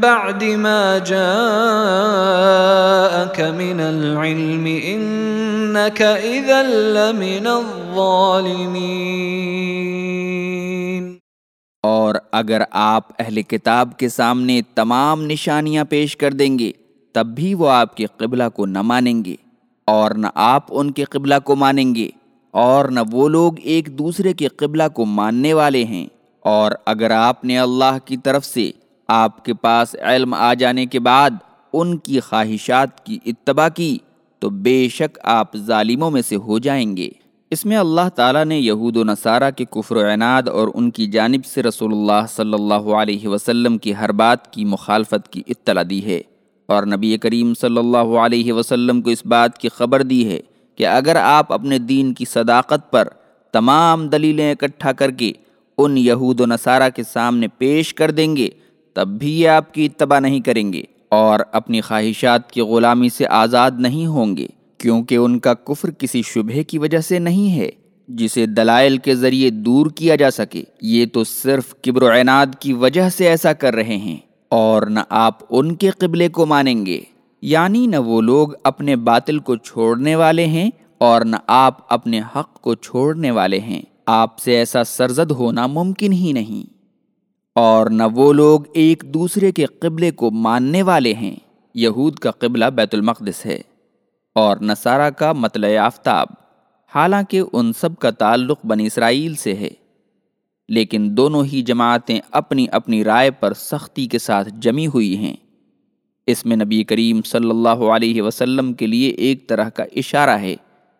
بعد ما جاءك من العلم انك اذا لمن الظالمين. اور اگر آپ اہل کتاب کے سامنے تمام نشانیاں پیش کر دیں گے، تب بھی وہ آپ کے قبلہ کو نہ مانیں گے اور نہ آپ ان کے قبلہ کو مانیں گے اور نہ وہ لوگ ایک دوسرے کے قبلہ کو ماننے والے ہیں۔ اور اگر آپ نے اللہ کی طرف سے آپ کے پاس علم آ جانے کے بعد ان کی خواہشات کی اتباع کی تو بے شک آپ ظالموں میں سے ہو جائیں گے۔ اس میں اللہ تعالیٰ نے یہود و نصارہ کے کفر و عناد اور ان کی جانب سے رسول اللہ صلی اللہ علیہ وسلم کی ہر بات کی مخالفت کی اطلاع دی ہے اور نبی کریم صلی اللہ علیہ وسلم کو اس بات کی خبر دی ہے کہ اگر آپ اپنے دین کی صداقت پر تمام دلیلیں اکٹھا کر کے ان یہود و نصارہ کے سامنے پیش کر دیں گے تب بھی یہ آپ کی اتباع نہیں کریں گے اور اپنی خواہشات کی غلامی سے آزاد نہیں ہوں گے، کیونکہ ان کا کفر کسی شبہ کی وجہ سے نہیں ہے۔ جسے دلائل کے ذریعے دور کیا جا سکے، یہ تو صرف کبر و عناد کی وجہ سے ایسا کر رہے ہیں۔ اور نہ آپ ان کے قبلے کو مانیں گے۔ یعنی نہ وہ لوگ اپنے باطل کو چھوڑنے والے ہیں اور نہ آپ اپنے حق کو چھوڑنے والے ہیں۔ آپ سے ایسا سرزد ہونا ممکن ہی نہیں۔ اور نہ وہ لوگ ایک دوسرے کے قبلے کو ماننے والے ہیں۔ یہود کا قبلہ بیت المقدس ہے اور نصارہ کا مطلع آفتاب۔ حالانکہ ان سب کا تعلق بنی اسرائیل سے ہے۔ لیکن دونوں ہی جماعتیں اپنی اپنی رائے پر سختی کے ساتھ جمی ہوئی ہیں۔ اس میں نبی کریم صلی اللہ علیہ وسلم کے لیے ایک طرح کا اشارہ ہے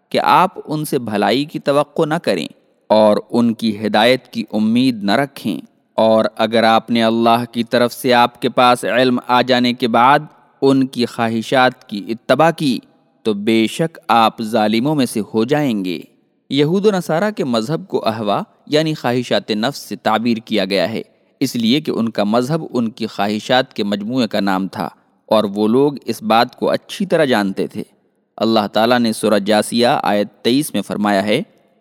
کہ آپ ان سے بھلائی کی توقع نہ کریں اور ان کی ہدایت کی امید نہ رکھیں۔ اور اگر آپ نے اللہ کی طرف سے آپ کے پاس علم آ جانے کے بعد ان کی خواہشات کی اتباع کی، تو بے شک آپ ظالموں میں سے ہو جائیں گے۔ یہود و نصارہ کے مذہب کو احوا یعنی خواہشات نفس سے تعبیر کیا گیا ہے۔ اس لیے کہ ان کا مذہب ان کی خواہشات کے مجموعے کا نام تھا، اور وہ لوگ اس بات کو اچھی طرح جانتے تھے۔ اللہ تعالیٰ نے سورہ جاسیہ آیت تیئیس میں فرمایا ہے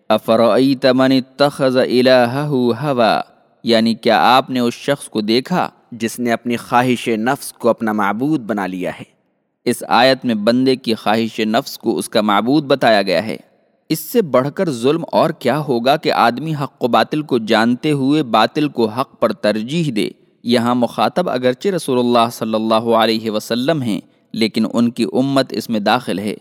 افرعیت من اتخذ الہہ ہوا؟ یعنی کیا آپ نے اس شخص کو دیکھا جس نے اپنی خواہش نفس کو اپنا معبود بنا لیا ہے؟ اس آیت میں بندے کی خواہش نفس کو اس کا معبود بتایا گیا ہے۔ اس سے بڑھ کر ظلم اور کیا ہوگا کہ آدمی حق و باطل کو جانتے ہوئے باطل کو حق پر ترجیح دے۔ یہاں مخاطب اگرچہ رسول اللہ صلی اللہ علیہ وسلم ہیں، لیکن ان کی امت اس میں داخل ہے۔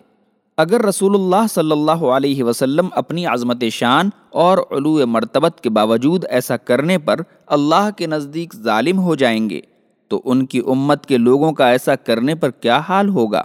اگر رسول اللہ صلی اللہ علیہ وسلم اپنی عظمت شان اور علو مرتبت کے باوجود ایسا کرنے پر اللہ کے نزدیک ظالم ہو جائیں گے، تو ان کی امت کے لوگوں کا ایسا کرنے پر کیا حال ہوگا؟